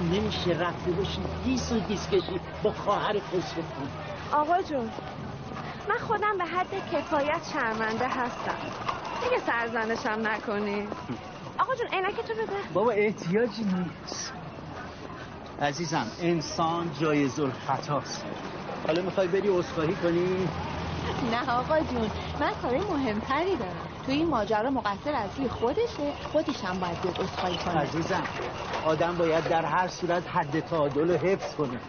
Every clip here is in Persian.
باورم نمیشه رفته باشی دیس و دیس کشی با خواهر خسرو آقا جون من خودم به حد کفایت شرمنده هستم. دیگه سرزنشم نکنی. آقا جون عینک تو بده. بابا احتیاجی نیست. عزیزم انسان جایز الخطاست حالا می‌خوای بری اصفاهی کنی؟ نه آقا جون من کارای مهمتری دارم. تو این ماجرا مقصر اصلی خودشه خودش هم باید بیاد اصفایی کنه عزیزم آدم باید در هر صورت حد تعادل رو حفظ کنه.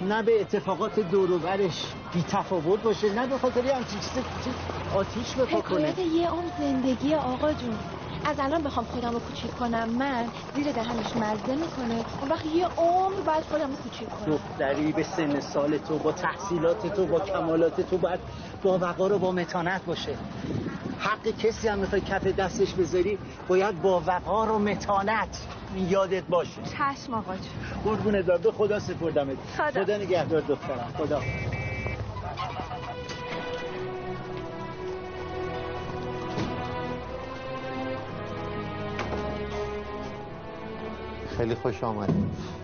نه به اتفاقات دوروبرش بی تفاوت باشه نه به خاطر همچین چیز آتیش بپا کنه یه عمر زندگی آقا جون. از الان بخوام خودم رو کوچیک کنم. من زیر دهنش مزه می‌کنه. اون وقت یه عمر باید خودم رو کوچیک کنم. دختری به سن سال تو با تحصیلات تو با کمالات تو باید با وقار و با متانت باشه. حق کسی هم می‌خوای کف دستش بذاری باید با وقار و متانت یادت باشه. چشم آقا جون. قربون دار به خدا سپردمت. خدا. خدا نگهدار دخترم. خدا. خیلی خوش آمدید.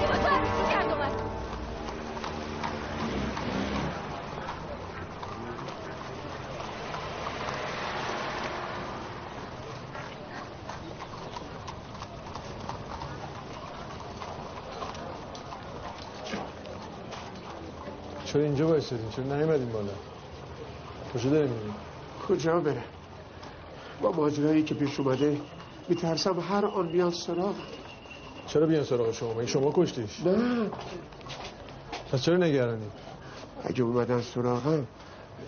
اینجا وایسادین چرا نیومدین بالا کجا داری میرین کجا برم با ماجرایی که پیش اومده میترسم هر آن بیان سراغ چرا بیان سراغ شما این شما کشتیش نه پس چرا نگرانی اگه اومدن سراغم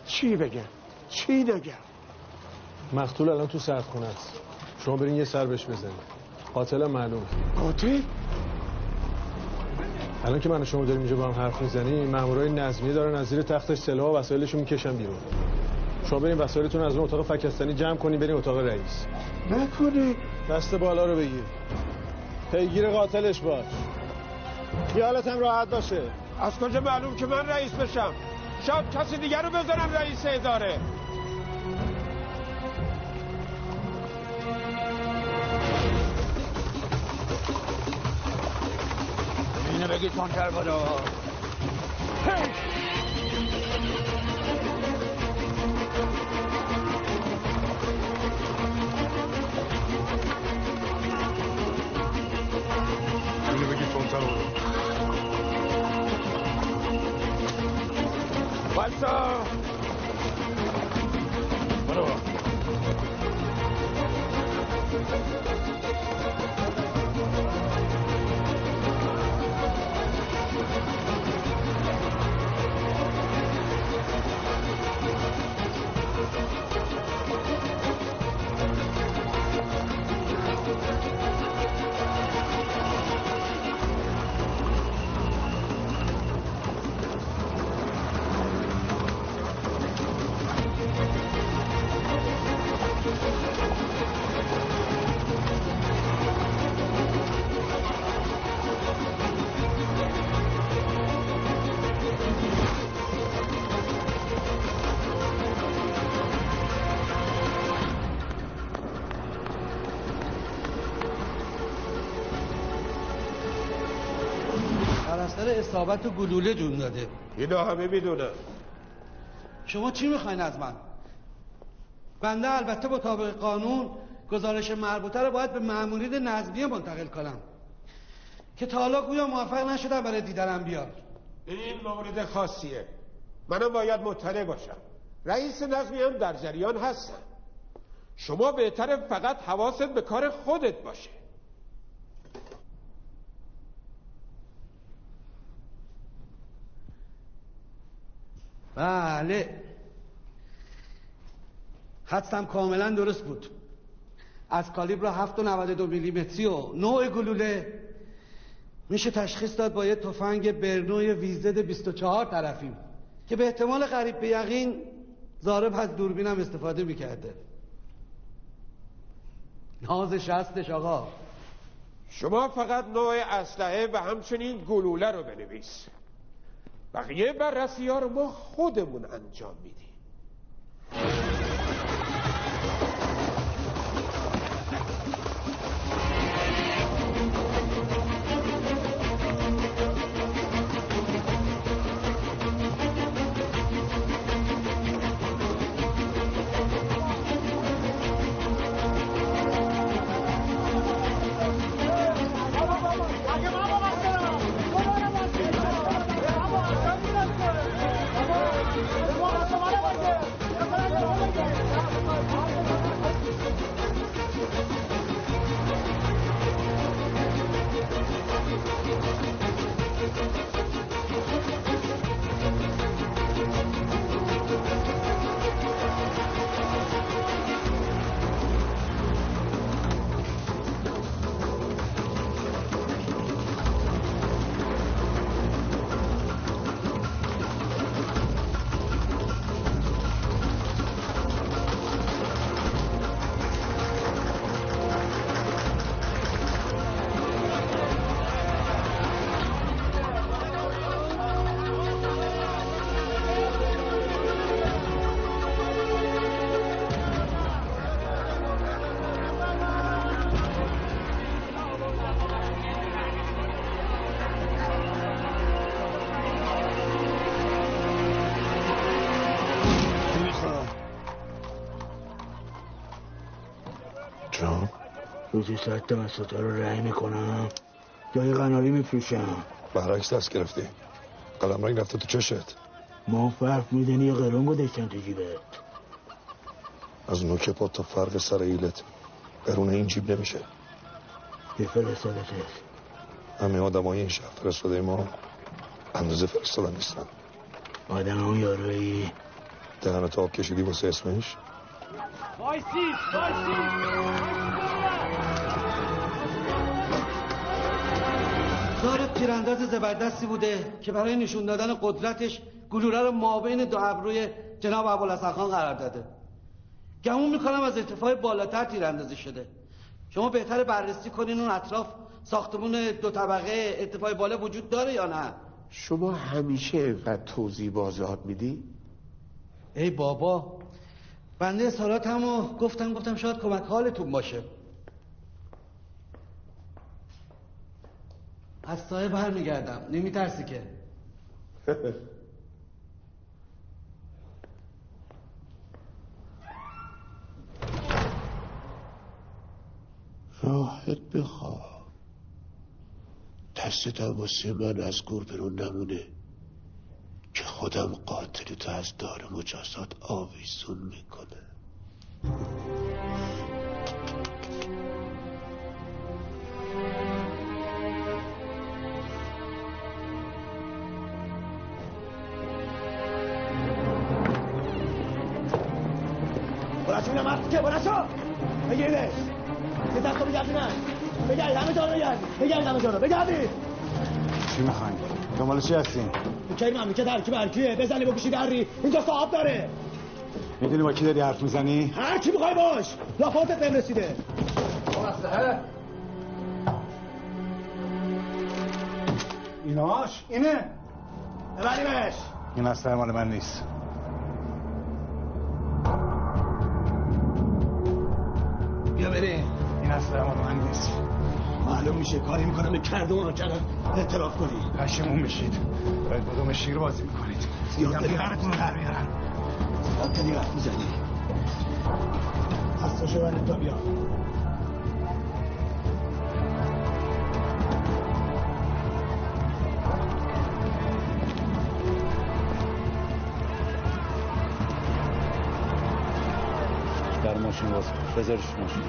چی بگم چی نگم مقتول الان تو سردخونه است شما برین یه سر بهش بزنید قاتل معلوم قاتل الان که من و شما داریم اینجا با هم حرف می‌زنیم مامورای نظمیه دارن از زیر تختش سلاح و وسایلشو می‌کشن بیرون. شما برین وسایلتون از اون اتاق فکستانی جمع کنین برین اتاق رئیس. نکنه دست بالا رو بگیر. پیگیر قاتلش باش. خیالت هم راحت باشه. از کجا معلوم که من رئیس بشم؟ شاید کسی دیگر رو بذارم رئیس اداره. اینو بگی تانتر بالا اصابت گلوله جون داده. اینا همه می‌دونم شما چی می‌خواین از من؟ بنده البته با طابق قانون گزارش مربوطه رو باید به مأمورین نظمیه منتقل کنم. که تا حالا گویا موفق نشدم برای دیدنم بیاد. این مورد خاصیه. منم باید مطلع باشم. رئیس نظمی هم در جریان هستن. شما بهتره فقط حواست به کار خودت باشه. بله. حدسم کاملا درست بود. از کالیبر 7.92 میلیمتری و نوع گلوله. میشه تشخیص داد با یه تفنگ برنوی ویزد 24 طرفیم که به احتمال قریب به یقین زارب از دوربینم استفاده می‌کرده. ناز شستش آقا. شما فقط نوع اسلحه و همچنین گلوله رو بنویس. بقیه بررسی ها رو ما خودمون انجام میدیم. روزی صد تا مساطا رو رعی می‌کنم. جای قناری میفروشم. برعکس دست گرفتی. قلم رنگ رفته تو چشت. ما فرق میدنی یا قرون گذاشتن تو جیبت؟ از نوک پا تا فرق سر ایلت. قرون این جیب نمیشه. به فرستادتت همه آدمای این شهر فرستاده ما اندازه فرستادن نیستن. آدم هم یاروی دهنت آب کشیدی واسه اسمش؟ زارب تیرانداز زبردستی بوده که برای نشون دادن قدرتش گلوله رو مابین دو ابروی جناب ابوالحسن خان قرار داده. گمون می‌کنم از ارتفاع بالاتر تیراندازی شده. شما بهتر بررسی کنین اون اطراف ساختمون دو طبقه ارتفاع بالا وجود داره یا نه؟ شما همیشه اینقدر توضیح بازاد میدی؟ ای بابا بنده سالاتمو گفتم گفتم شاید کمک حالتون باشه. از سایه برمیگردم. نمیترسی که. راحت بخواب. هم واسه من از گور برون نمونه. که خودم قاتل تو از دار مجازات آویزون می‌کنه که بلند شو بگیریدش یه دست رو بگردینن بگردید همه جا رو بگردید بگردید همه جا رو بگردید چی می‌خواین؟ دنبال چی هستین؟ کی مملکت هر کی بر کیه بزنی بکشی دری اینجا صاحب داره می‌دونی با کی داری حرف می‌زنی؟ هر کی می‌خوای باش لاپاتت بهم رسیده ایناش؟ اینه؟ ببریمش این اصلا مال من نیست بریم این مال من نیست. معلوم میشه کاری می‌کنم به کرده اون کردن اعتراف کنی. پشمون میشید. باید بدوم شیر بازی می‌کنید. زیاد داری. خرتون رو در میارن. زیاد داری حرف می‌زنی. دستاشو بند تا بیا ماشین باز کن. بذارش ماشین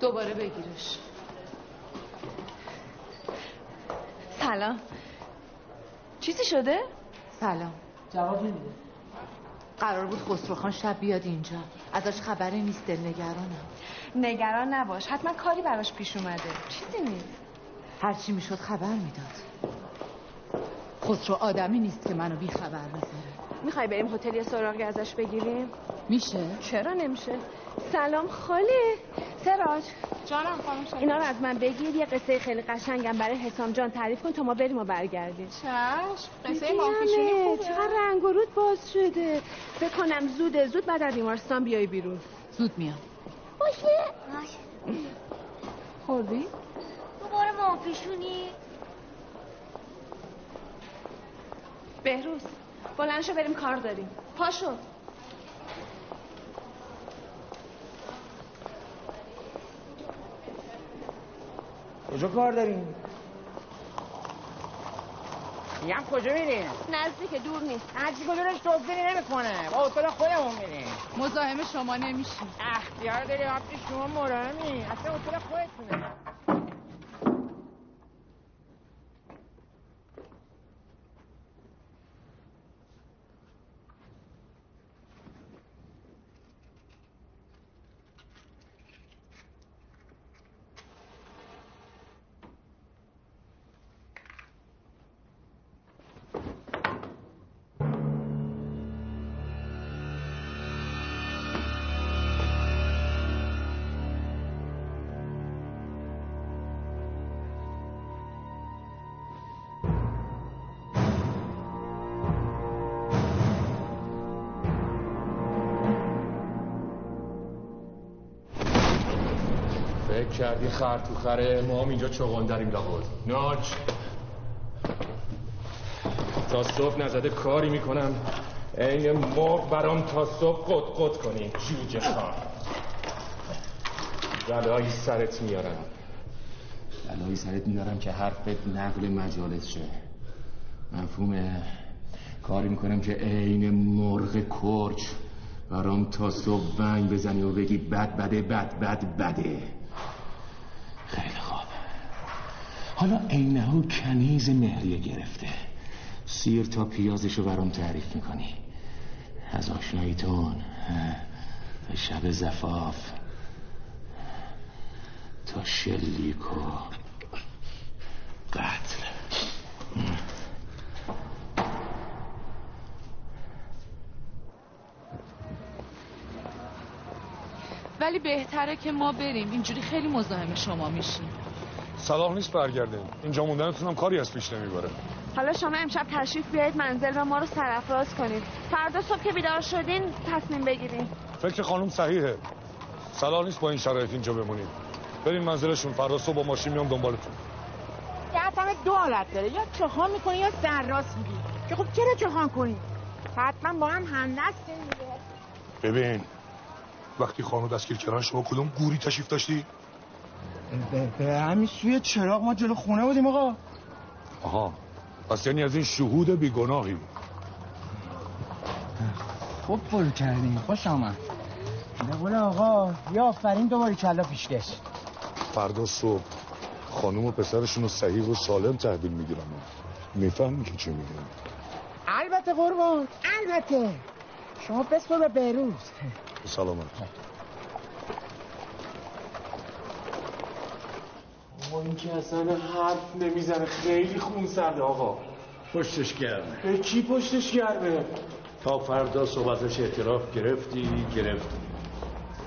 دوباره بگیرش. سلام. چیزی شده؟ سلام. جواب نمیده. قرار بود خسروخان شب بیاد اینجا. ازش خبری نیست دلنگرانم نگران نباش. حتما کاری براش پیش اومده. چیزی نیست. هرچی می‌شد خبر می‌داد. خسرو آدمی نیست که منو بی خبر بذاره. می‌خوای بریم هتل یه سراغی ازش بگیریم؟ میشه؟ چرا نمیشه؟ سلام خاله. سراج. جانم خانم شد اینا رو از من بگیر یه قصه خیلی قشنگم برای حسام جان تعریف کن تا ما بریم و برگردیم. چشم قصه مافیشونی. خوبه. چقدر رنگ و رود باز شده. فکر کنم زوده زود بعد از بیمارستان بیای بیرون. زود میام. خوردی؟ دوباره مافیشونی بهروز بلند شو بریم کار داریم. پاشو کجا کار داریم میگم کجا میریم نزدیک دور نیست. هرچی کجاش توصیلی نمی‌کنه. با اتاق خودمون میریم. مزاحم شما نمیشیم. اختیار داری وقتی شما مراهمی اصلا اتاق خودتونه. کردی خر تو خره ما هم اینجا چغان داریم لابد ناج تا صبح نزده کاری می‌کنم. این مرغ برام تا صبح قد قد کنی جوجه خان بلایی سرت میارم. بلایی سرت میارم که حرفت نقل مجالس شه. مفهومه. کاری می‌کنم که عین مرغ کرچ. برام تا صبح ونگ بزنی و بگی بد بده بد بد بده خیلی خوب حالا عینه کنیز مهریه گرفته. سیر تا پیازشو برام تعریف می‌کنی. از آشناییتون تا شب زفاف. تا شلیک و قتل. ولی بهتره که ما بریم. اینجوری خیلی مزاحم شما میشیم. صلاح نیست برگردیم اینجا موندنتون هم کاری از پیش نمی‌بره حالا شما امشب تشریف بیارید منزل و ما رو سرافراز کنید. فردا صبح که بیدار شدین تصمیم بگیریم فکر خانم صحیحه. صلاح نیست با این شرایط اینجا بمونیم بریم منزلشون فردا صبح با ماشین میام دنبالتون. دفعه دو حالت داره. یا چهان می‌کنی یا سرراست میگی. که خب چرا چهان کنی؟ حتما با هم همدستیم ببین وقتی خانو دستگیر کردن شما کدوم گوری تشریف داشتی؟ به, همین سوی چراغ ما جلو خونه بودیم آقا. آها پس یعنی از این شهود بیگناهی. خوب پر کردیم خوش آمد. به قول آقا یا آفرین دوباره کلا پیشکش فردا صبح خانم و پسرشون رو صحیح و سالم تحویل می‌گیرن. می‌فهمی که چی میگن. البته قربان البته. شما بسپر به بیروز. سلامت. این که اصلا حرف نمی‌زنه. خیلی خون سرده آقا. پشتش گرمه. به کی پشتش گرمه؟ تا فردا صبح ازش اعتراف گرفتی گرفتی.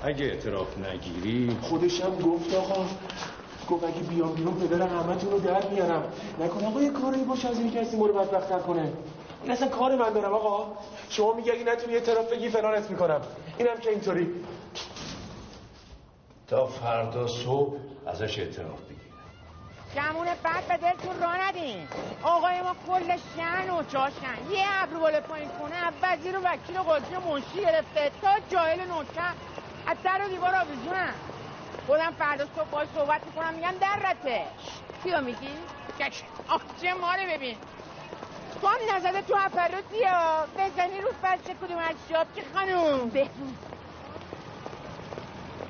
اگه اعتراف نگیری. خودش هم گفت آقا. گفت اگه بیام بیرون پدر همتون رو در میارم. نکنه آقا یه کاری باشه از این کسی ما رو بدبختر کنه این اصلا کار من دارم آقا. شما میگه اگه نتونی اعتراف بگی فلانت می‌کنم. اینم که اینطوری. تا فردا صبح ازش اعتراف بگیر. گمون بعد به دلتون را ندین. آقای ما کل شن و جاشن. یه ابرو بالا پایین کنه وزیر و وکیل و قاضی و منشی گرفته تا جاهل نوکر. از در و دیوار آویزونم خودم فردا صبح باید صحبت می‌کنم میگم درته. کیو میگی؟ کش آخچه ما رو ببین. تو هم نزده تو اپروتی ها. بزنی رو بچه کدوم از شاب که خانوم. بهروز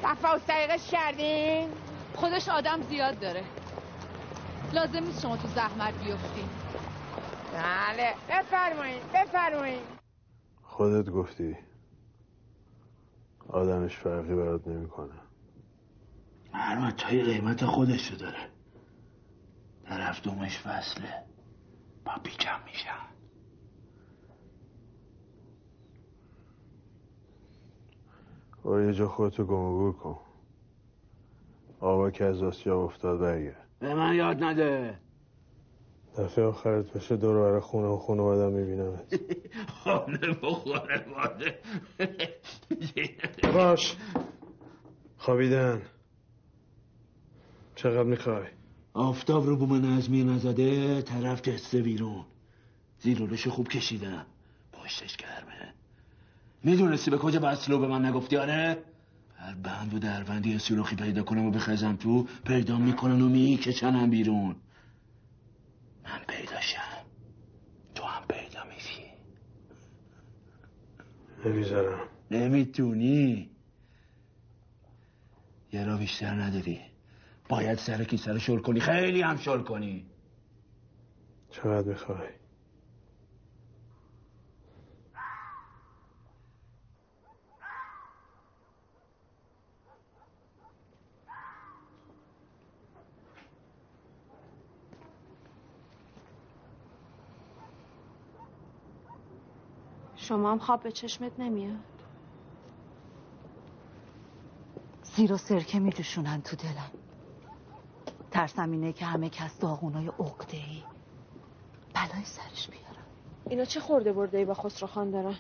صفا و سریقش کردین؟ خودش آدم زیاد داره. لازم نیست شما تو زحمت بیفتی بله بفرمایید بفرمایید. خودت گفتی. آدمش فرقی برات نمی‌کنه. هر متای قیمت خودشو داره. طرف دومش فصله. با بیکم میشن. برو یه جا خودتو گم کن. آقا که از آسیا افتاد برگرد. به من یاد نده. دفعه آخرت بشه دور برای خونه و خونه بادم میبینمت. خانه و خانواده باش. خوابیدن. چقدر می‌خوای؟ آفتاب رو بوم نظمی نزده طرف جسته بیرون. زیرولش خوب کشیدم. پشتش گرمه. می‌دونستی به کجا بسلو به من نگفتی آره؟ هر بند و دربندی سوراخی پیدا کنم و بخزم تو پیدا می‌کنن و میکشنم بیرون. من پیداشم تو هم پیدا میشی. نمی‌ذارم. نمی‌تونی. یه را بیشتر نداری. باید سر کیسه رو شل کنی؟ خیلی هم شل کنی. چقدر می‌خوای؟ شما هم خواب به چشمت نمیاد. زیر و سرکه میجوشونن تو دلم. ترسم اینه که همه کس داغونای عقده ای بلای سرش بیارم اینا چه خورده برده ای با خسرو خان دارن؟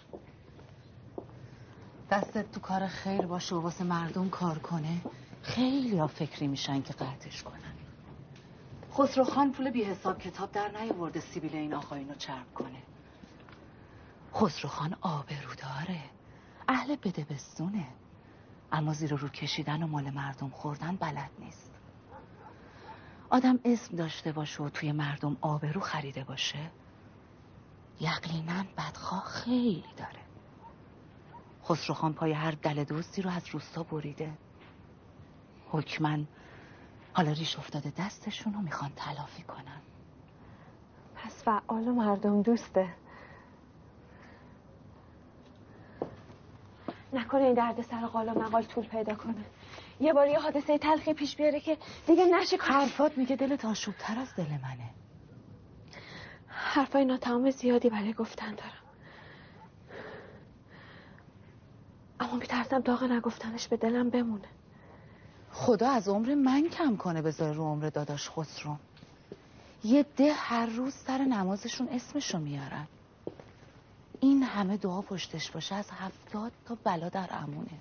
دستت تو کار خیر باشه و واسه مردم کار کنه. خیلی ها فکری میشن که قطعش کنن. خسرو خان پول بی حساب کتاب در نیاورده سیبیل این آقایون رو چرب کنه. خسرو خان آبرو داره. اهل بده بستونه اما زیر رو کشیدن و مال مردم خوردن بلد نیست. آدم اسم داشته باشه و توی مردم آبرو خریده باشه. یقینا بدخواه خیلی داره. خسروخان پای هر دل دوستی رو از روستا بریده. حکمن حالا ریش افتاده دستشون رو می‌خوان تلافی کنن. پس فعال و مردم دوسته. نکنه این درد سر قال و مقال طول پیدا کنه. یه بار یه حادثه تلخی پیش بیاره که دیگه نشه. حرفات میگه دلت آشوب تر از دل منه. حرفای ناتمام زیادی برای گفتن دارم. اما میترسم داغ نگفتنش به دلم بمونه. خدا از عمر من کم کنه بذاره رو عمر داداش خسرو. یه ده هر روز سر نمازشون اسمشو میارن. این همه دعا پشتش باشه از هفتاد تا بلا در امونه.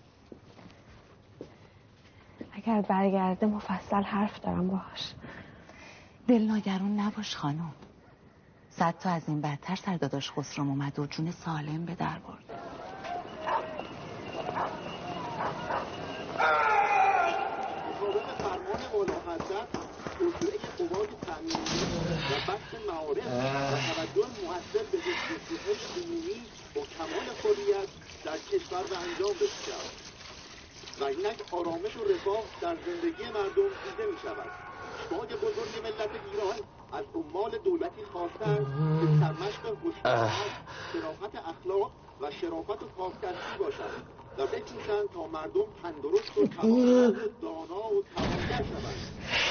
اگر برگرده مفصل حرف دارم باهاش. دل ناگرون نباش خانم. صد تا از این بدتر سر داداش خسرم اومد و جون سالم به در برد. معارف و توجه مؤثر به جستجوهای عمومی با کمال خودیت در کشور به انجام بسیار و اینک آرامش و رفاه در زندگی مردم دیده می شود بزرگ ملت ایران از عمال دولتی خواستند که سرمشق هوشیاری شرافت اخلاق و شرافت و کارکردگی باشند و بکوشند تا مردم تندرست و توانمند و دانا و توانگر شوند.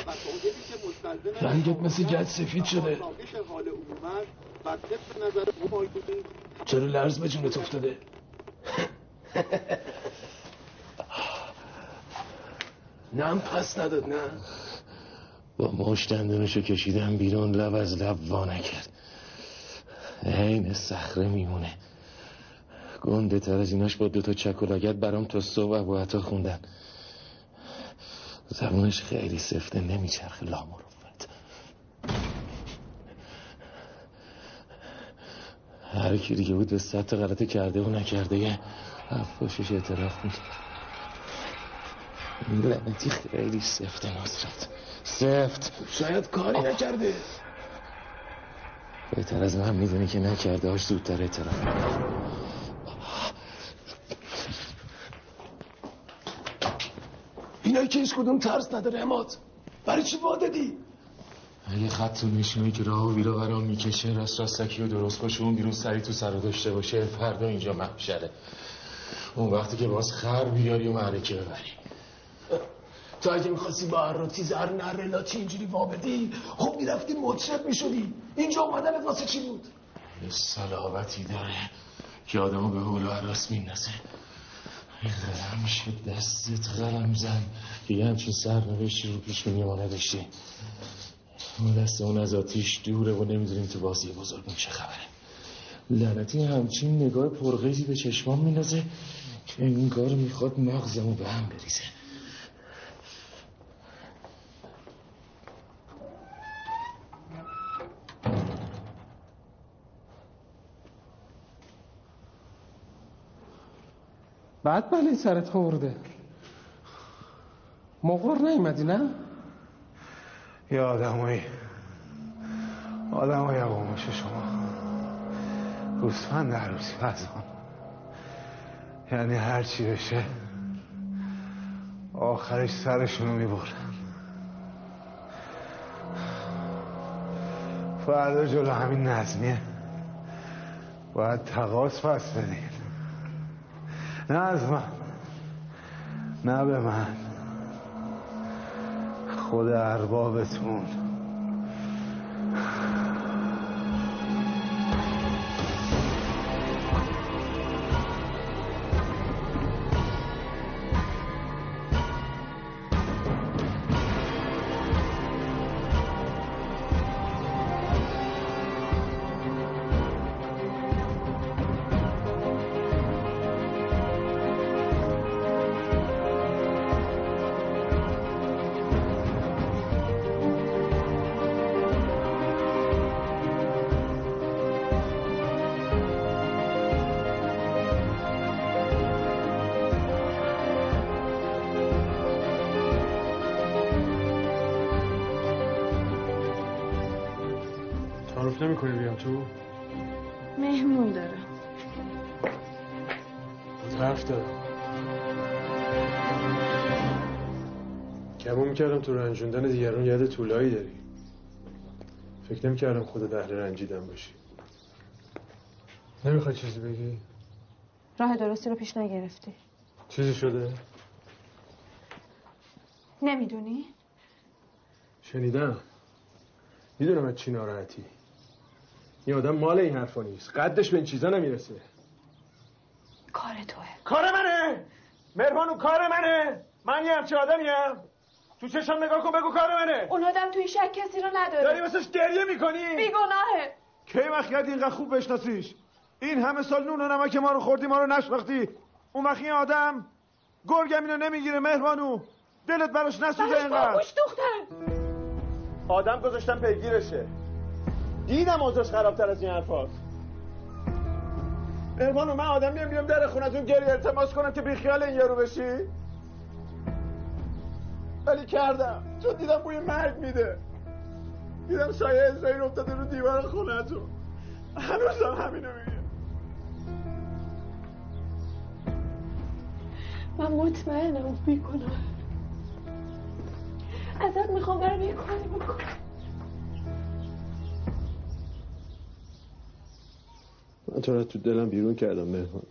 و وسایلی که مستلزم رنگت مثل گچ سفید شده. حال عموم است بر طبق نظر ممایزین چرا لرز به جونت افتاده؟ نم پس نداد نه. با مشت دندونشو کشیدم بیرون لب از لب وا نکرد. عین صخره میمونه. گنده تر از ایناش با دوتا چک و لگت برام تا صبح ابو عطا خوندن. زبونش خیلی سفته نمیچرخه لامروفت هر کی دیگه بود به غلطه کرده و نکرده یه حفاشش اعتراف می‌کرد این لعنتی خیلی سفته نصرت. سفت. شاید کاری نکرده. بهتر از من می‌دونی که نکرده هاش زودتر اعتراف اینایی که هیچ کدوم ترس نداره اماد برای چی واددی اگه خط نشونی که راه و ویرا برام می‌کشه راست راستکی و درست باشه اون بیرون سری تو سر داشته باشه فردا اینجا محشره. اون وقتی که باز خر بیاری و معرکه ببری. تو اگه می‌خواستی با عراتی زر نره لاتی اینجوری وابدی خب می‌رفتی مطرب می‌شدی. اینجا اومدن واسه چی بود؟ یه صلابتی داره که آدمو به حول و عراس میندازه. قلم شد دستت قلم زن. دیگه همچین سرنوشتی رو پیش بینی ما نداشتی. اون دست اون از آتیش دوره و نمی‌دونیم تو بازی بزرگون چه خبره. لعنتی همچین نگاه پرغیزی به چشمان میندازه که انگار می‌خواد مغزمو به هم بریزه. بعد بله سرت خورده. مقر نیومدی نه؟ یا آدمایی. آدمایی عوامش شما. گوسفند عروسی پزان یعنی هر چی بشه آخرش سرشونو می‌برن. فردا جلو همین نظمیه. باید تقاس پس بدین نه از من نه به من. خود اربابتون. کمون می‌کردم تو رنجوندن دیگران یاد طولایی داری. فکر نمی‌کردم خودت اهل رنجیدن باشی. نمی‌خوای چیزی بگی؟ راه درستی رو پیش نگرفتی. چیزی شده؟ نمی‌دونی؟ شنیدم. می‌دونم از چی ناراحتی. این آدم مال این حرفا نیست. قدش به این چیزا نمی‌رسه. کار توه. کار منه! مهربانو کار منه! من یه همچه آدمیم. تو چشم نگاه کن بگو کار منه. اون آدم توی شک کسی رو نداره. داری واسش گریه می‌کنی؟ بیگناهه. کی وقت اینقدر خوب بشناسیش؟ این همه سال نون و نمک ما رو خوردی ما رو نشناختی. اون این آدم گرگم اینو نمی‌گیره مهربانو. دلت براش نسوزه اینقدر. باش دختر آدم گذاشتم پیگیرشه. دیدم اوضاعش خرابتر از این حرفاست. مهربانو من آدم میام بیام در خونتون گریه التماس کنم که بیخیال این یارو بشی. ولی کردم. چون دیدم بوی مرگ میده. دیدم سایه اسرائیل افتاده رو دیوار خونتون. هنوزم همینو میگه من مطمئنم اون بیگناه ازت می‌خوام برم یه کاری بکن من تو را تو دلم بیرون کردم مهمان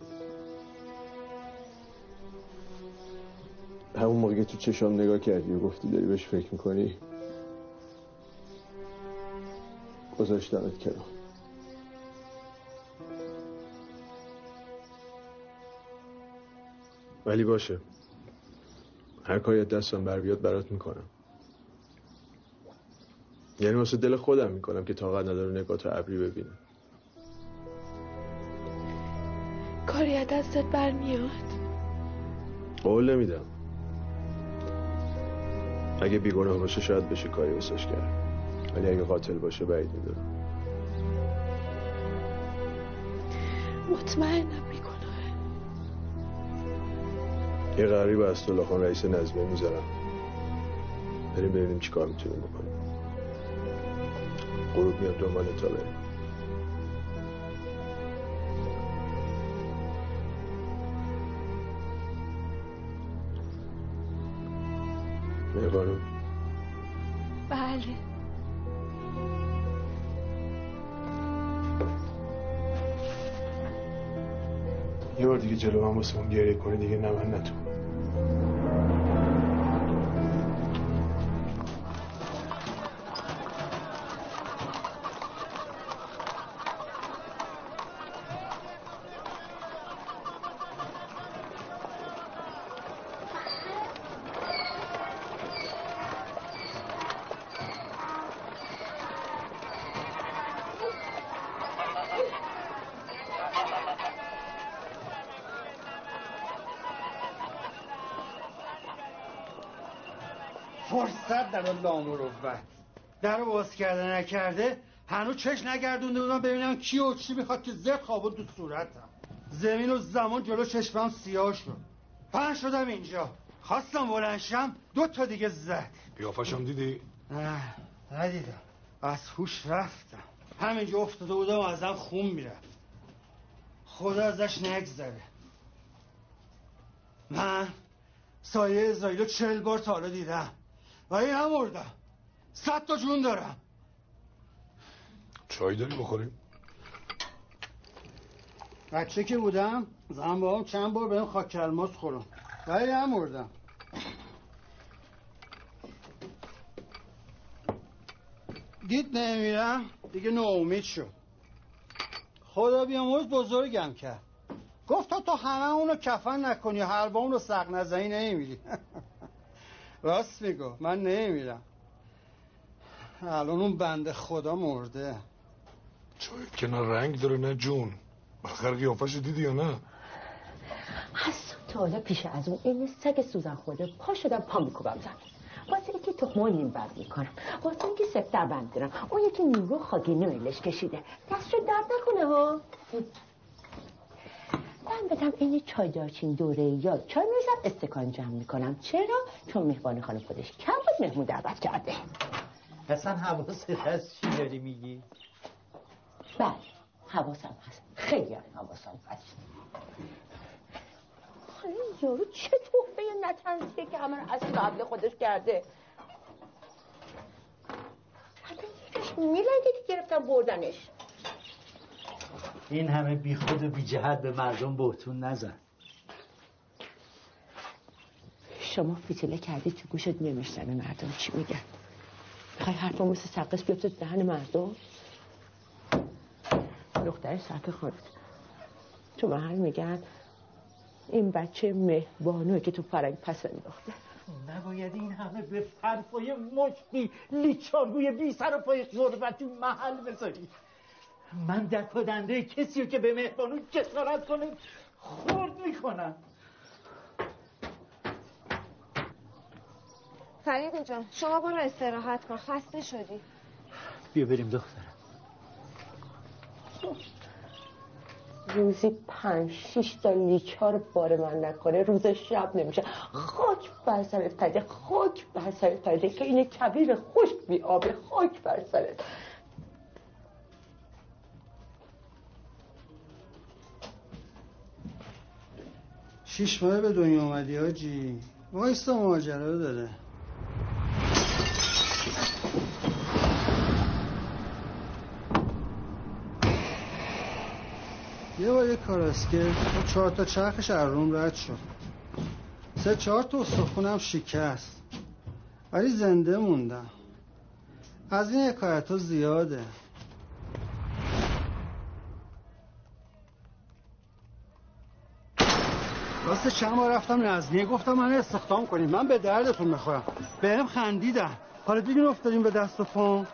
همون موقع که تو چشام نگاه کردی و گفتی داری بهش فکر می‌کنی گذاشتمت کنار. ولی باشه. هر کاری از دستم بر بیاد برات می‌کنم. یعنی واسه دل خودم می‌کنم که طاقت نداره نگاه تو ابری ببینم. کاری از دستت برمیاد. قول نمیدم. اگه بیگناه باشه شاید بشه کاری واسش کرد. ولی اگه قاتل باشه بعید می‌دونم. مطمئنم می‌کنه یه قراری با استولا خان رئیس نظمیه می‌ذارم. بریم ببینیم چی کار می‌تونیم بکنیم. غروب میاد دنبال تا بریم بله. یه بار دیگه جلو من واسه اون گریه کنی دیگه نه من نه تو فرصت در لامروت در باز کرده نکرده هنوز چش نگردونده بودم ببینم کی و چی می‌خواد که زد خوابون تو صورتم. زمین و زمان جلو چشمم سیاه شد. پنج شدم اینجا. خواستم بلنشم دو تا دیگه زد. قیافشم دیدی؟ نه ندیدم. از هوش رفتم. همینجا افتاده بودم و ازم خون می‌رفت. خدا ازش نگذره من سایه اسرائیل چل بار تا حالا دیدم. ولی نمردم صد تا جون دارم چای داری بخوریم؟ بچه که بودم زن با هم چند بار بهم خاک الماس خورم ولی نمردم دید نمیرم دیگه ناامید شد خدا بیامرز بزرگم کرد گفت تا تو همه اونو کفن نکنی هر با اونو سق نزنی نمیری راست میگو. من نمیرم الان اون بنده خدا مرده. چایت که نه رنگ داره نه جون. بخر قیافش دیدی یا نه؟ از تا حالا پیش از اون این سگ سوزن خورده پا شدم پا میکوبم زمین. واسه اینکه تخمه نیم بند می‌کنم. واسه اینکه سفتر بند دارم اون یکی نیرو خاکی نویلش کشیده. دستشو درد نکنه ها. من بدم این چای دارچین دوره یا چای میریزم استکان جمع می‌کنم. چرا؟ چون مهبان خانم خودش کم بود مهمون دعوت کرده. حسن حواست از چی داری میگی؟ بله حواسم هست. خیلی هم حواسم هست. یارو چه توفه نتنسیه که همه رو از قبل خودش کرده. میلنگه که گرفتم بردنش. این همه بی خود و بی جهت به مردم بهتون نزن. شما فیتله کردی تو گوشت نمیشنوه مردم چی میگن. می‌خوای حرفا مثل سقس بیفته تو دهن مردم؟ دختر سرک خانت تو محل میگن این بچه مهبانوه که تو فرنگ پس انداخته. نباید این همه به حرفای مشتی لیچارگوی بی سر و پای غربت تو محل بذاری. من در پدنده کسی رو که به مهبانو جسارت کنه خورد می‌کنم. فرید جان شما برو استراحت کن. خسته شدی. بیا بریم دخترم. روزی پنج شیش تا لیچار بار من نکنه. روز شب نمیشه. خاک بر سرت پرده خاک بر سرت پرده که این کبیر خشک بی آبه خاک بر سرت. شیش ماه به دنیا اومدی آجی. وایستا ماجرا داره. یه بار یه کاراسکه با چهار تا چرخش روم رد شد. سه چهار تا استخونم شکست. ولی زنده موندم. از این حکایت ها زیاده. راست چند بار رفتم نزدیه گفتم من استخدام کنیم. من به دردتون می‌خورم. بهم خندیدن. حالا دیگه افتادیم به دست و پام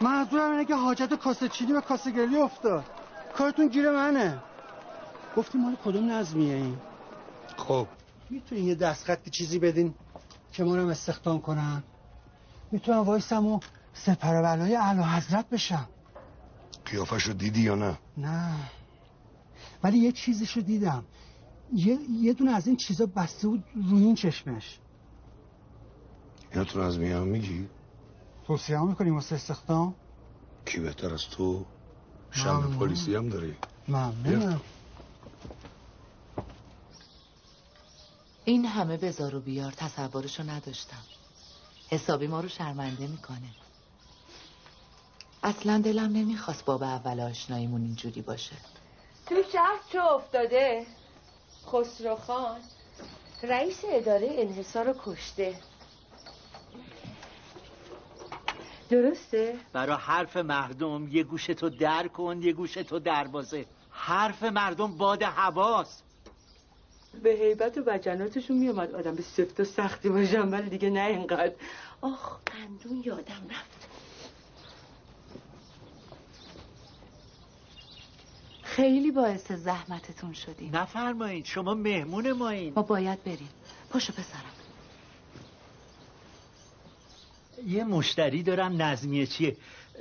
منظورم اینه که حاجت کاسه چینی و کاسه گلی افتاد. کارتون گیر منه. گفتیم مال کدوم نظمیه این؟ خب. می‌تونین یه دستخط چیزی بدین که ما رو استخدام کنم می‌تونم وایسم و سپر بلای اعلی حضرت بشم. قیافش رو دیدی یا نه؟ نه. ولی یه چیزش رو دیدم. یه, یه دونه از این چیزا بسته بود روی این چشمش. اینا تو نظمیه هم میگی؟ توصیه هم می‌کنیم واسه استخدام. کی بهتر از تو؟ شم پلیسی هم داری؟ ممنونم این همه بزار و بیار تصورشو نداشتم. حسابی ما رو شرمنده می‌کنه. اصلا دلم نمی‌خواست باب اول آشناییمون اینجوری باشه. تو شهر چه افتاده؟ خسرو خان رئیس اداره انحصار رو کشته. درسته؟ برای حرف مردم یه گوشتو در کن یه گوشتو دروازه حرف مردم باد هواست. به حیبت و وجناتشون میامد آدم به سفت و سختی باشم ولی دیگه نه اینقدر. آخ قندون یادم رفت. خیلی باعث زحمتتون شدیم. نفرمایید شما مهمون ما این ما باید بریم. پاشو پسرم یه مشتری دارم نظمیه چیه؟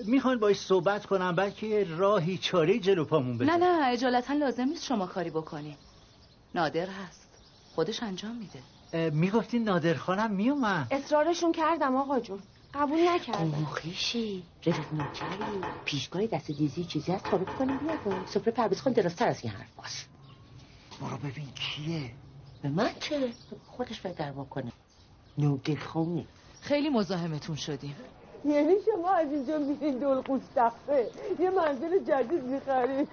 می‌خوان باش صحبت کنم بلکه راهی چاره جلو پامون بده. نه نه اجالتا لازم نیست شما کاری بکنی نادر هست. خودش انجام میده. می‌گفتی نادر خانم میومد. اصرارشون کردم آقا جون. قبول نکردم. مخیشی رفیق نوکری. پیشگاه دست دیزی چیزی هست ثابت کنیم بیاد سفره پربیز کن درستر از این حرف باش برو ببین کیه. به من چه؟ خودش بهتر بکنه. نودل خونی. خیلی مزاحمتون شدیم. یعنی شما از اینجا میرین دول تخته یه منزل جدید می‌خرید.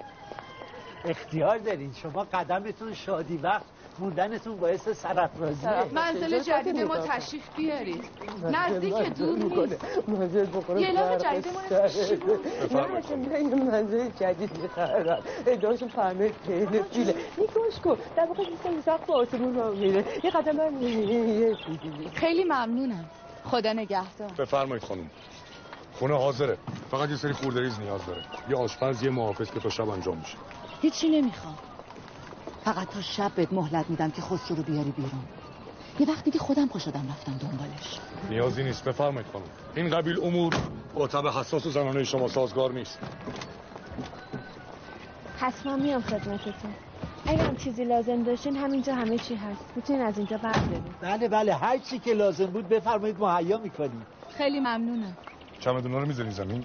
اختیار دارین. شما قدمتون شادی وقت موندنتون باعث سرفرازیه منزل جدید ما تشریف بیارید. نزدیک دور نیست. منزل بخوره یه لحظه جدید ما نه اصلا یه منزل جدید می‌خرن اداشون فهمه پینه پیله نگاش کن. در واقع این سخت آسمون رو میره. یه قدم من خیلی ممنونم. خدا نگهدار. بفرمایید خانم. خونه حاضره. فقط یه سری خوردریز نیاز داره. یه آشپز یه محافظ که تا شب انجام میشه. هیچی نمی‌خوام. فقط تا شب بهت مهلت میدم که خسرو رو بیاری بیرون. یه وقت دیگه خودم پا شدم رفتم دنبالش. نیازی نیست. بفرمایید خانم. این قبیل امور با طبع حساس و زنانه شما سازگار نیست. حتما میام خدمتتون. اگر هم چیزی لازم داشتین همینجا همه چی هست. می‌تونین از اینجا بردارین بله بله. هر چی که لازم بود بفرمایید مهیا می‌کنیم. خیلی ممنونم. چمدونا رو می‌ذاری زمین؟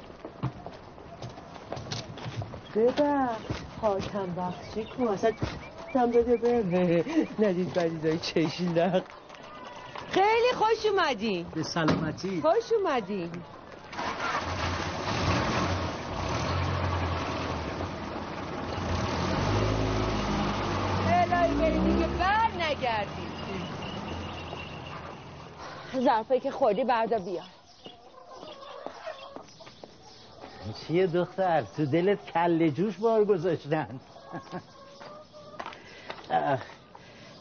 ببر حاکم بخشی کن اصلا دم بده به ندید بدیدای چشیلق خیلی خوش اومدین به سلامتی. خوش اومدین الهی بری دیگه بر نگردی. ظرفایی که خوردی بردا بیا. چیه دختر؟ تو دلت کله جوش بار گذاشتن. اه،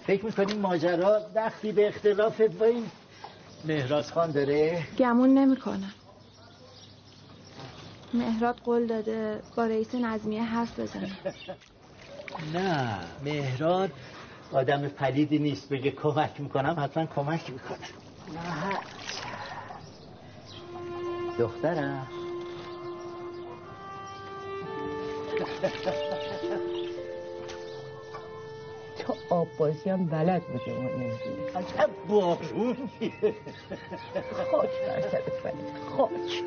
فکر می‌کنی ماجرا دخلی به اختلافت با این مهراز خان داره؟ گمون نمی‌کنم مهراد قول داده با رئیس نظمیه حرف بزنه. نه مهراد آدم پلیدی نیست. بگه کمک می‌کنم حتما کمک می‌کنم نه. دخترم. تو آب بازی هم بلد بوده ما نمی‌دونی عجب بارون خاک بر سرت خاک.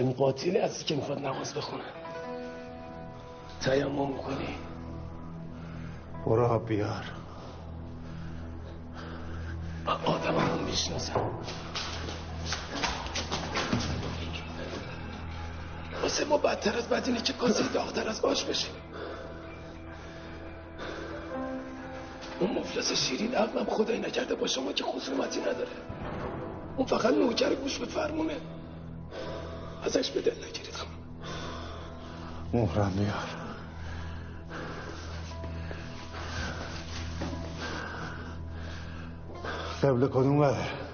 اولین قاتلی هستی که می‌خواد نماز بخونه. تیمم می‌کنی برو آب بیار. آدم هم می‌شناسم. واسه ما بدتر از بد اینه که کاسه داغتر از آش بشیم اون مفلس شیرین عقلم خدایی نکرده با شما که خصومتی نداره. اون فقط نوکر گوش به فرمونه. ازش به دل نگیرید خانم. مهرم بیار قبل کدوم بره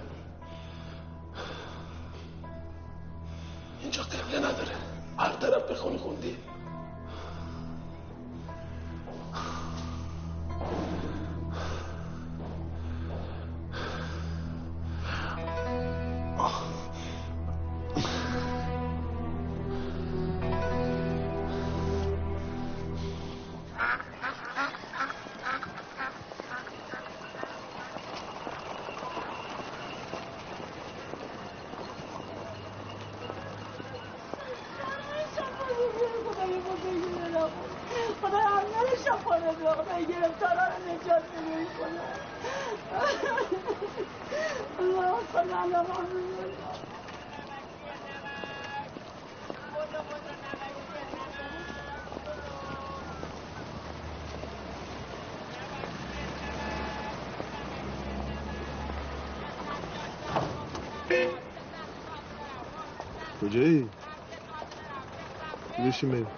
بشین بریم.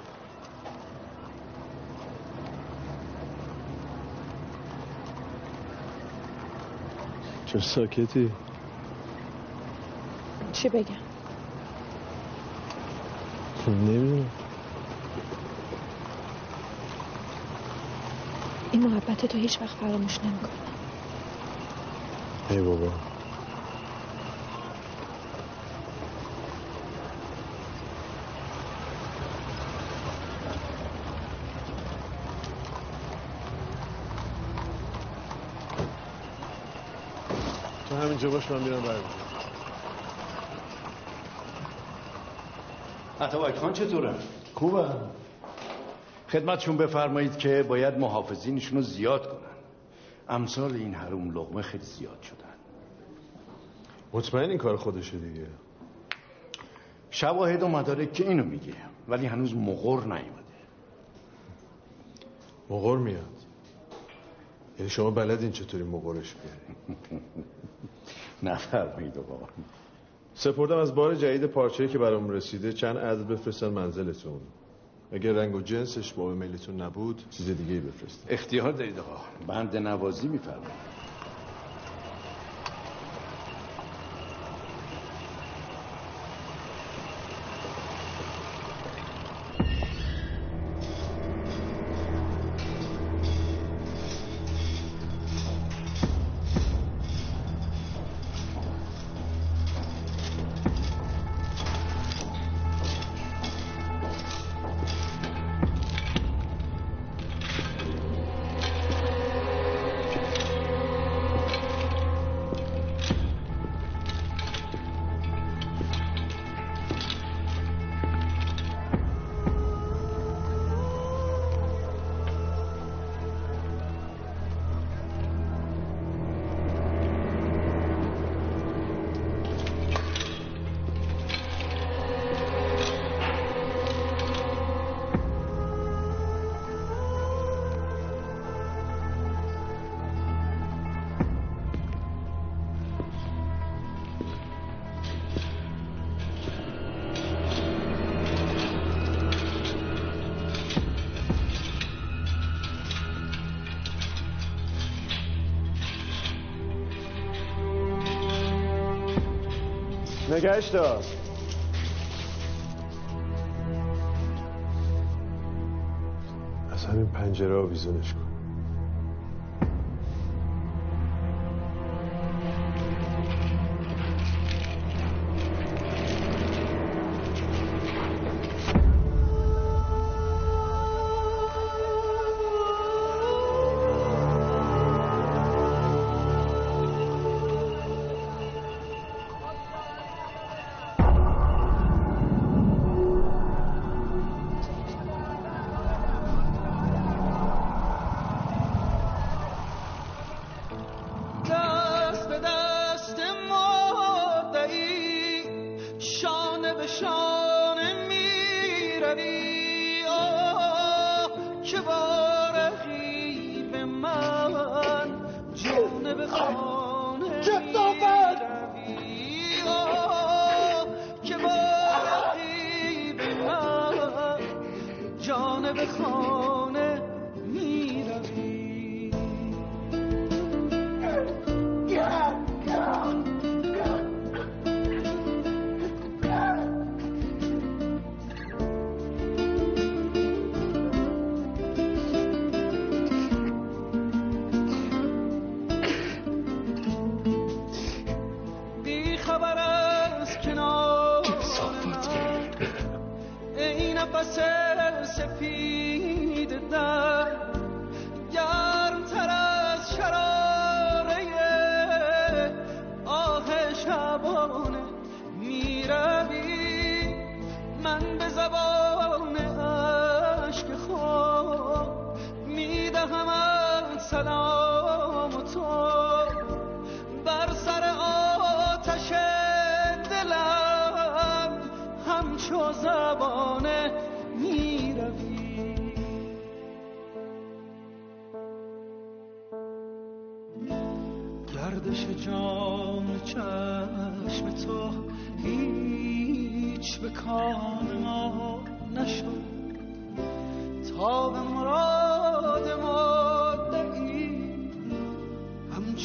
چرا ساکتی؟ چی بگم؟ نمی‌دونم. این محبت تو هیچ وقت فراموش نمی‌کنم. ای بابا. تو همینجا باش من میرم برمیگردم اتابک خان چطوره؟ خوبه. خدمتشون بفرمایید که باید محافظینشون رو زیاد کنن. امثال این حروم لغمه خیلی زیاد شدن. مطمئن این کار خودشه دیگه. شواهد و مدارک که اینو میگه ولی هنوز مغر نیومده. مغر میاد. یعنی شما بلدین چطوری مقرش بیارین نفرمایید آقا. سپردم از بار جدید پارچه‌ای که برام رسیده. چند عدد بفرستن منزلتون. اگر رنگ و جنسش با میلتون نبود چیز دیگه بفرستن اختیار دارید آقا. بند نوازی میفرمایید. نگهش دار. از همین پنجره آویزونش کن.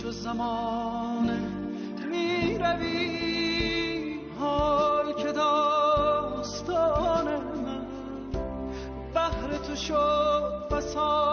همچو زمانه می روی حال که داستان من. بهر تو شد فسانه